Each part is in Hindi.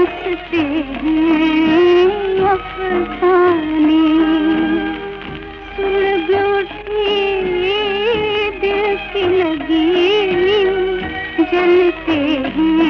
उससे हैं दिल की लगी जलते हैं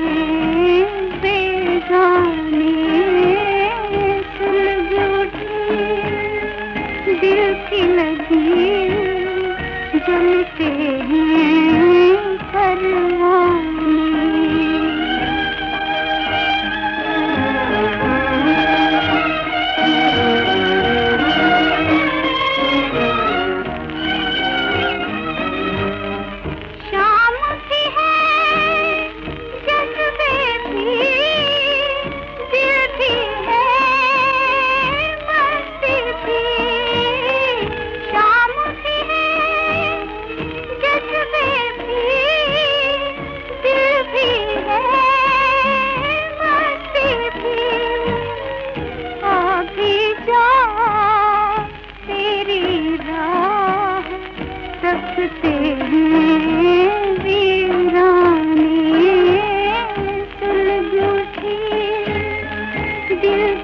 लगी जलते हैं पर वो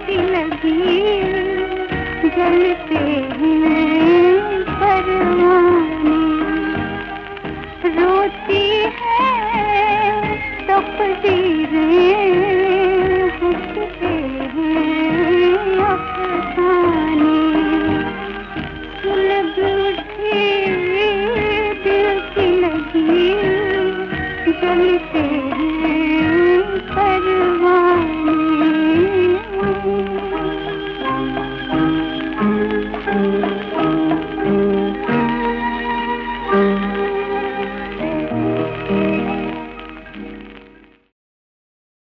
सी लगी जलते हैं परवा